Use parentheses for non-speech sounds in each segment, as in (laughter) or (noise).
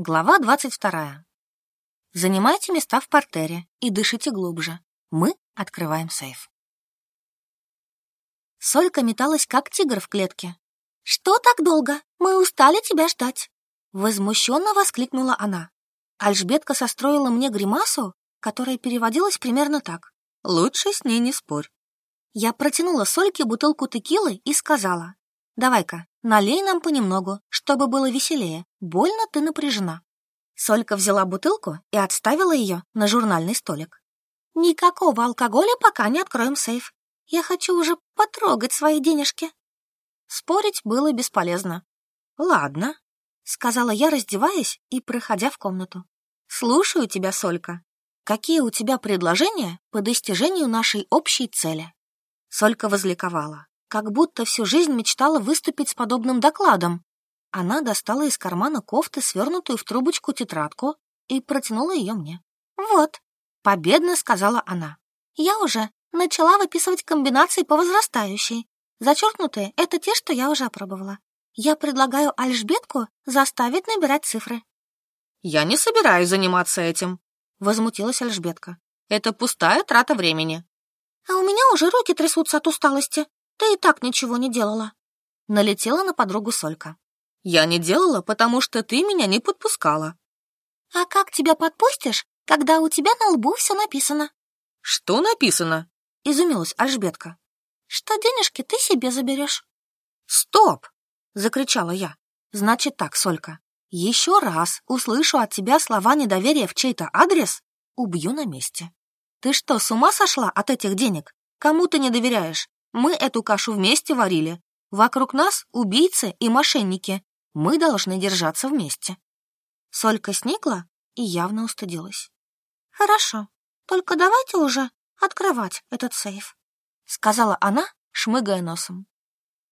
Глава 22. Занимайте места в портере и дышите глубже. Мы открываем сейф. Солька металась, как тигр в клетке. «Что так долго? Мы устали тебя ждать!» Возмущенно воскликнула она. Альжбетка состроила мне гримасу, которая переводилась примерно так. «Лучше с ней не спорь». Я протянула Сольке бутылку текилы и сказала. «Давай-ка, налей нам понемногу, чтобы было веселее. Больно ты напряжена». Солька взяла бутылку и отставила ее на журнальный столик. «Никакого алкоголя, пока не откроем сейф. Я хочу уже потрогать свои денежки». Спорить было бесполезно. «Ладно», — сказала я, раздеваясь и проходя в комнату. «Слушаю тебя, Солька. Какие у тебя предложения по достижению нашей общей цели?» Солька возликовала как будто всю жизнь мечтала выступить с подобным докладом. Она достала из кармана кофты свернутую в трубочку тетрадку и протянула ее мне. «Вот», — победно сказала она. «Я уже начала выписывать комбинации по возрастающей. Зачеркнутые — это те, что я уже опробовала. Я предлагаю Альжбетку заставить набирать цифры». «Я не собираюсь заниматься этим», — возмутилась Альжбетка. «Это пустая трата времени». «А у меня уже руки трясутся от усталости. Ты и так ничего не делала. Налетела на подругу Солька. Я не делала, потому что ты меня не подпускала. А как тебя подпустишь, когда у тебя на лбу все написано? Что написано? Изумилась Альжбетка. Что денежки ты себе заберешь. Стоп! Закричала я. Значит так, Солька, еще раз услышу от тебя слова недоверия в чей-то адрес, убью на месте. Ты что, с ума сошла от этих денег? Кому ты не доверяешь? Мы эту кашу вместе варили. Вокруг нас убийцы и мошенники. Мы должны держаться вместе. Солька сникла и явно устыдилась. Хорошо, только давайте уже открывать этот сейф, сказала она, шмыгая носом.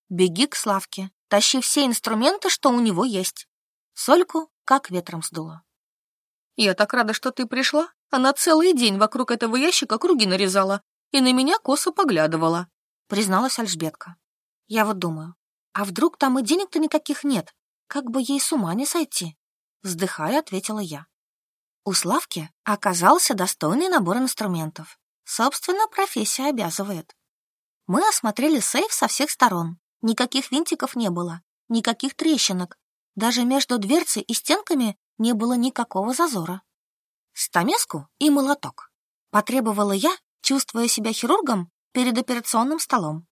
Беги к Славке, тащи все инструменты, что у него есть. Сольку как ветром сдуло. Я так рада, что ты пришла. Она целый день вокруг этого ящика круги нарезала и на меня косо поглядывала призналась Альжбетка. Я вот думаю, а вдруг там и денег-то никаких нет? Как бы ей с ума не сойти? Вздыхая, ответила я. У Славки оказался достойный набор инструментов. Собственно, профессия обязывает. Мы осмотрели сейф со всех сторон. Никаких винтиков не было, никаких трещинок. Даже между дверцей и стенками не было никакого зазора. Стамеску и молоток. Потребовала я, чувствуя себя хирургом, перед операционным столом.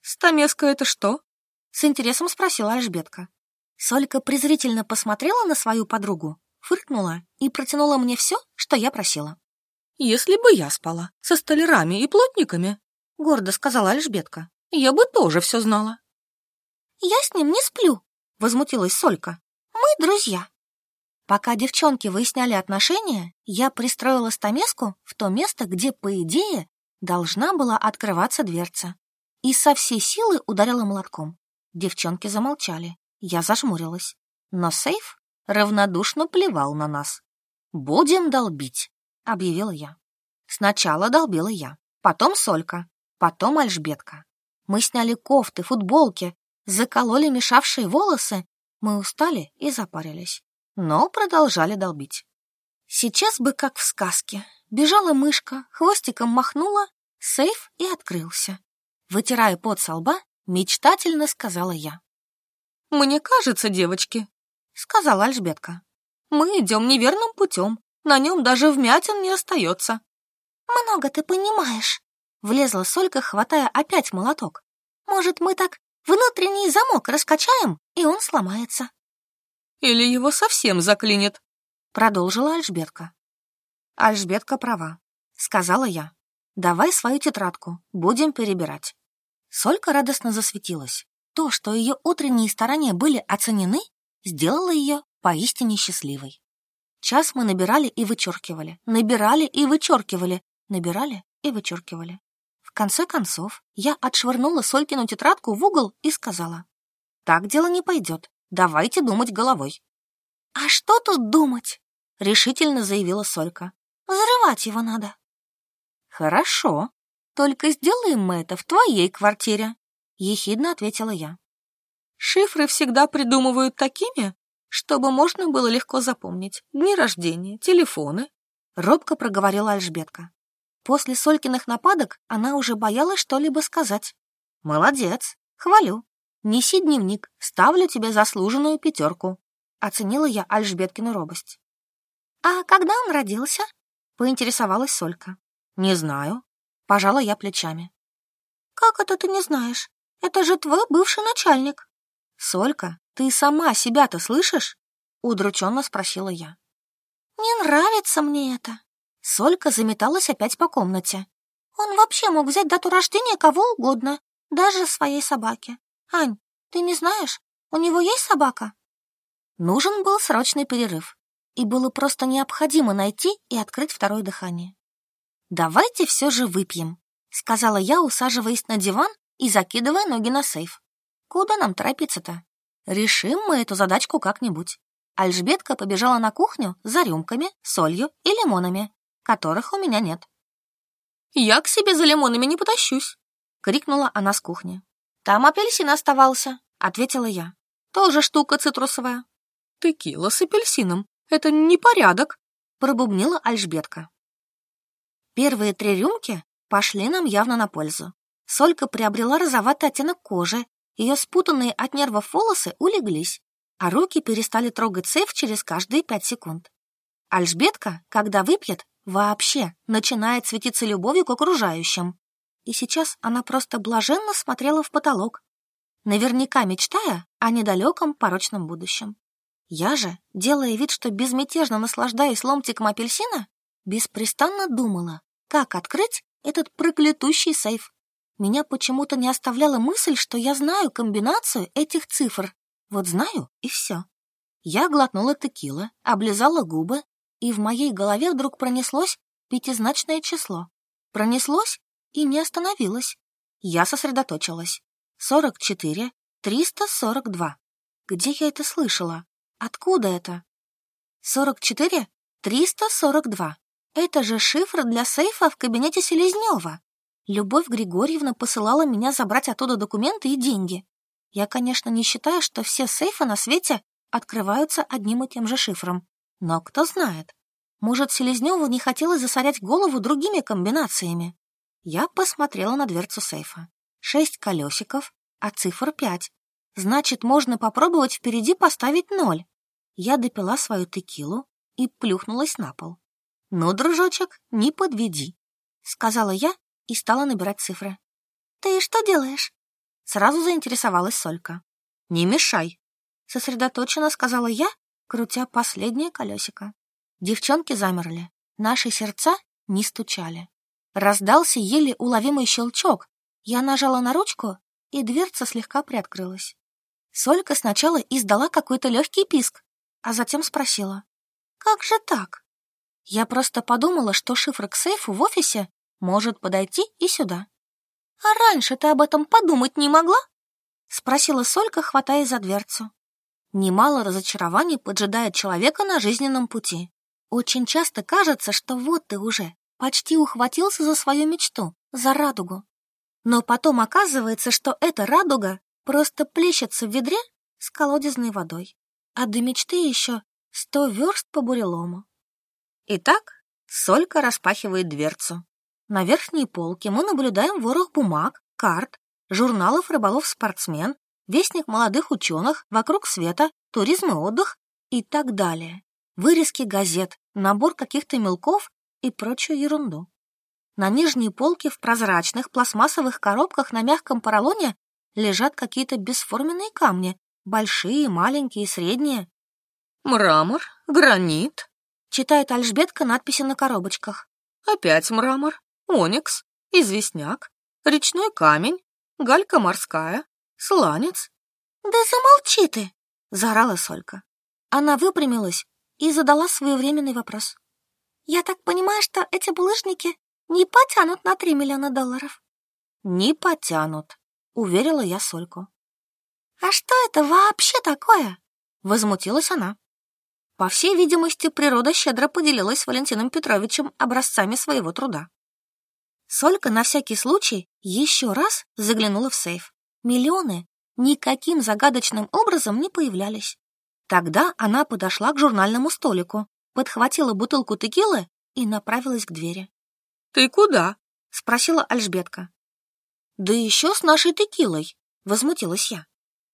«Стамеска — это что?» — с интересом спросила Альжбетка. Солька презрительно посмотрела на свою подругу, фыркнула и протянула мне все, что я просила. «Если бы я спала со столярами и плотниками», — гордо сказала Альжбетка, — «я бы тоже все знала». «Я с ним не сплю», — возмутилась Солька. «Мы друзья». Пока девчонки выясняли отношения, я пристроила стамеску в то место, где, по идее, должна была открываться дверца. И со всей силы ударила молотком. Девчонки замолчали. Я зажмурилась. Но сейф равнодушно плевал на нас. «Будем долбить», — объявила я. Сначала долбила я, потом Солька, потом Альжбетка. Мы сняли кофты, футболки, закололи мешавшие волосы. Мы устали и запарились, но продолжали долбить. Сейчас бы как в сказке. Бежала мышка, хвостиком махнула, сейф и открылся. Вытирая пот со лба, мечтательно сказала я. «Мне кажется, девочки», — сказала Альжбетка, «мы идем неверным путем, на нем даже вмятин не остается». «Много ты понимаешь», — влезла Солька, хватая опять молоток. «Может, мы так внутренний замок раскачаем, и он сломается?» «Или его совсем заклинит», — продолжила Альжбетка. «Альжбетка права», — сказала я. «Давай свою тетрадку, будем перебирать». Солька радостно засветилась. То, что ее утренние старания были оценены, сделало ее поистине счастливой. Час мы набирали и вычеркивали, набирали и вычеркивали, набирали и вычеркивали. В конце концов, я отшвырнула Солькину тетрадку в угол и сказала, «Так дело не пойдет, давайте думать головой». «А что тут думать?» — решительно заявила Солька. Взрывать его надо. Хорошо. Только сделаем мы это в твоей квартире, ехидно ответила я. Шифры всегда придумывают такими, чтобы можно было легко запомнить дни рождения, телефоны», — робко проговорила Альжбетка. После Солькиных нападок она уже боялась что-либо сказать. «Молодец, хвалю. Неси дневник, ставлю тебе заслуженную пятерку», — оценила я Альжбеткину робость. «А когда он родился?» — поинтересовалась Солька. «Не знаю». Пожала я плечами. «Как это ты не знаешь? Это же твой бывший начальник». «Солька, ты сама себя-то слышишь?» — удрученно спросила я. «Не нравится мне это». Солька заметалась опять по комнате. «Он вообще мог взять дату рождения кого угодно, даже своей собаки. Ань, ты не знаешь, у него есть собака?» Нужен был срочный перерыв и было просто необходимо найти и открыть второе дыхание. «Давайте все же выпьем», — сказала я, усаживаясь на диван и закидывая ноги на сейф. «Куда нам торопиться-то? Решим мы эту задачку как-нибудь». Альжбетка побежала на кухню за рюмками, солью и лимонами, которых у меня нет. «Я к себе за лимонами не потащусь», — крикнула она с кухни. «Там апельсин оставался», — ответила я. «Тоже штука цитрусовая». «Текила с апельсином», это непорядок, пробубнила Альжбетка. Первые три рюмки пошли нам явно на пользу. Солька приобрела розоватый оттенок кожи, ее спутанные от нервов волосы улеглись, а руки перестали трогать сейф через каждые пять секунд. Альжбетка, когда выпьет, вообще начинает светиться любовью к окружающим. И сейчас она просто блаженно смотрела в потолок, наверняка мечтая о недалеком порочном будущем. Я же, делая вид, что безмятежно наслаждаюсь ломтиком апельсина, беспрестанно думала, как открыть этот проклятущий сейф. Меня почему-то не оставляла мысль, что я знаю комбинацию этих цифр. Вот знаю, и все. Я глотнула текила, облизала губы, и в моей голове вдруг пронеслось пятизначное число. Пронеслось и не остановилось. Я сосредоточилась. 44, 342. Где я это слышала? Откуда это? 44 342. Это же шифр для сейфа в кабинете Селезнева. Любовь Григорьевна посылала меня забрать оттуда документы и деньги. Я, конечно, не считаю, что все сейфы на свете открываются одним и тем же шифром. Но кто знает. Может, Селезневу не хотелось засорять голову другими комбинациями. Я посмотрела на дверцу сейфа. Шесть колесиков, а цифр пять. Значит, можно попробовать впереди поставить ноль. Я допила свою текилу и плюхнулась на пол. «Ну, дружочек, не подведи», — сказала я и стала набирать цифры. «Ты что делаешь?» Сразу заинтересовалась Солька. «Не мешай», — сосредоточенно сказала я, крутя последнее колесико. Девчонки замерли, наши сердца не стучали. Раздался еле уловимый щелчок. Я нажала на ручку, и дверца слегка приоткрылась. Солька сначала издала какой-то легкий писк, а затем спросила. «Как же так?» Я просто подумала, что шифр к сейфу в офисе может подойти и сюда. «А раньше ты об этом подумать не могла?» Спросила Солька, хватая за дверцу. Немало разочарований поджидает человека на жизненном пути. Очень часто кажется, что вот ты уже почти ухватился за свою мечту, за радугу. Но потом оказывается, что эта радуга просто плещется в ведре с колодезной водой, а до мечты еще сто верст по бурелому. Итак, Солька распахивает дверцу. На верхней полке мы наблюдаем ворох бумаг, карт, журналов рыболов-спортсмен, вестник молодых ученых, вокруг света, туризм и отдых и так далее. Вырезки газет, набор каких-то мелков и прочую ерунду. На нижней полке в прозрачных пластмассовых коробках на мягком поролоне лежат какие-то бесформенные камни, большие, маленькие, средние. «Мрамор, гранит», — читает Альжбетка надписи на коробочках. «Опять мрамор, оникс, известняк, речной камень, галька морская, сланец». «Да замолчи ты!» — заорала Солька. Она выпрямилась и задала своевременный вопрос. «Я так понимаю, что эти булыжники не потянут на три миллиона долларов?» «Не потянут», уверила я Сольку. «А что это вообще такое?» — возмутилась она. По всей видимости, природа щедро поделилась с Валентином Петровичем образцами своего труда. Солька на всякий случай еще раз заглянула в сейф. Миллионы никаким загадочным образом не появлялись. Тогда она подошла к журнальному столику, подхватила бутылку текилы и направилась к двери. «Ты куда?» — спросила Альжбетка. «Да еще с нашей текилой», — возмутилась я.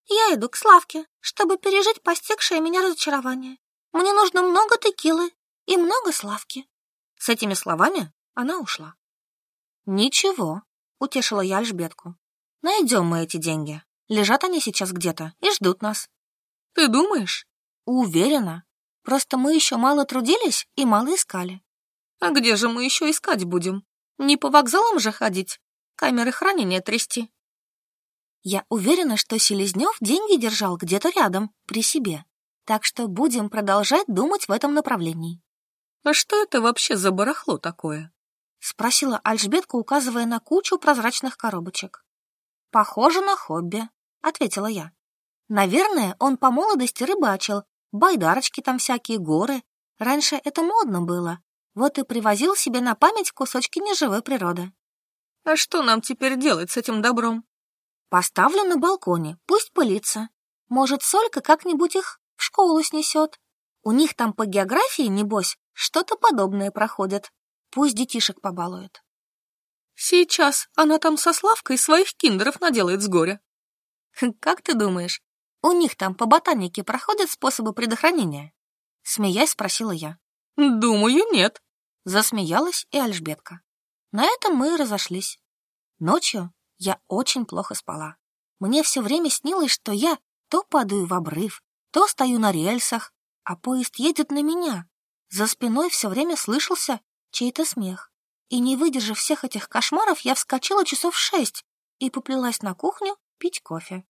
«Я иду к Славке, чтобы пережить постигшее меня разочарование. Мне нужно много текилы и много Славки». С этими словами она ушла. «Ничего», — утешила я Альжбетку. «Найдем мы эти деньги. Лежат они сейчас где-то и ждут нас». «Ты думаешь?» «Уверена. Просто мы еще мало трудились и мало искали». «А где же мы еще искать будем? Не по вокзалам же ходить, камеры хранения трясти». Я уверена, что Селезнев деньги держал где-то рядом, при себе. Так что будем продолжать думать в этом направлении. «А что это вообще за барахло такое?» — спросила Альжбетка, указывая на кучу прозрачных коробочек. «Похоже на хобби», — ответила я. «Наверное, он по молодости рыбачил, байдарочки там всякие, горы. Раньше это модно было. Вот и привозил себе на память кусочки неживой природы». «А что нам теперь делать с этим добром?» «Поставлю на балконе, пусть пылится. Может, Солька как-нибудь их в школу снесет. У них там по географии, небось, что-то подобное проходит. Пусть детишек побалует. Сейчас она там со Славкой своих киндеров наделает с горя. (laughs) Как ты думаешь, у них там по ботанике проходят способы предохранения? Смеясь, спросила я. Думаю, нет. Засмеялась и Альжбетка. На этом мы и разошлись. Ночью я очень плохо спала. Мне все время снилось, что я то падаю в обрыв, то стою на рельсах, а поезд едет на меня. За спиной все время слышался чей-то смех. И не выдержав всех этих кошмаров, я вскочила часов шесть и поплелась на кухню пить кофе.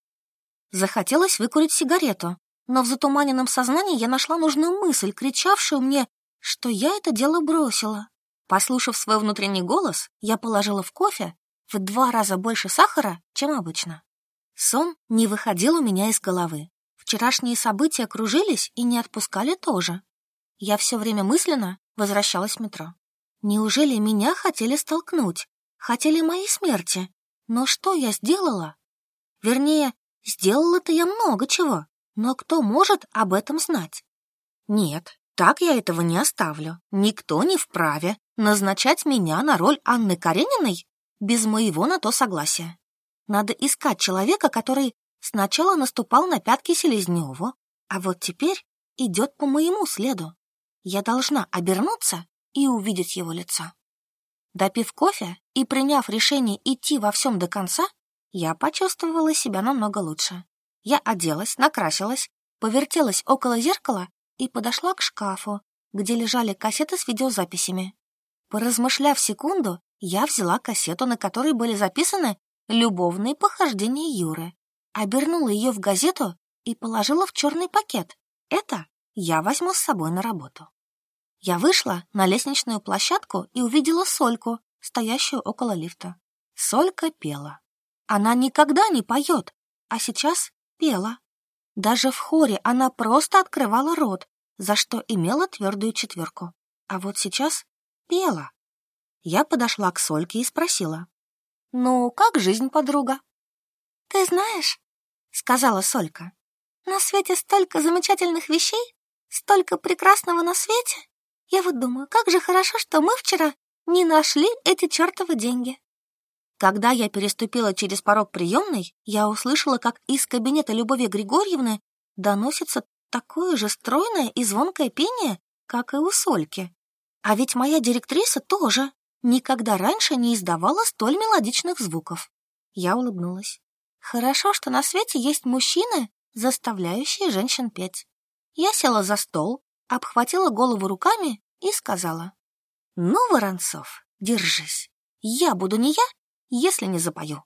Захотелось выкурить сигарету, но в затуманенном сознании я нашла нужную мысль, кричавшую мне, что я это дело бросила. Послушав свой внутренний голос, я положила в кофе в два раза больше сахара, чем обычно. Сон не выходил у меня из головы. Вчерашние события кружились и не отпускали тоже. Я все время мысленно возвращалась в метро. Неужели меня хотели столкнуть? Хотели моей смерти? Но что я сделала? Вернее, сделала-то я много чего, но кто может об этом знать? Нет, так я этого не оставлю. Никто не вправе назначать меня на роль Анны Карениной без моего на то согласия. Надо искать человека, который сначала наступал на пятки Селезневу, а вот теперь идет по моему следу. Я должна обернуться и увидеть его лицо. Допив кофе и приняв решение идти во всем до конца, я почувствовала себя намного лучше. Я оделась, накрасилась, повертелась около зеркала и подошла к шкафу, где лежали кассеты с видеозаписями. Поразмышляв секунду, я взяла кассету, на которой были записаны любовные похождения Юры, обернула ее в газету и положила в черный пакет. Это я возьму с собой на работу. Я вышла на лестничную площадку и увидела Сольку, стоящую около лифта. Солька пела. Она никогда не поет, а сейчас пела. Даже в хоре она просто открывала рот, за что имела твердую четверку. А вот сейчас пела. Я подошла к Сольке и спросила. «Ну, как жизнь, подруга?» «Ты знаешь», — сказала Солька, «на свете столько замечательных вещей, Столько прекрасного на свете. Я вот думаю, как же хорошо, что мы вчера не нашли эти чертовы деньги. Когда я переступила через порог приемной, я услышала, как из кабинета Любови Григорьевны доносится такое же стройное и звонкое пение, как и у Сольки. А ведь моя директриса тоже никогда раньше не издавала столь мелодичных звуков. Я улыбнулась. Хорошо, что на свете есть мужчины, заставляющие женщин петь. Я села за стол, обхватила голову руками и сказала. «Ну, Воронцов, держись. Я буду не я, если не запою».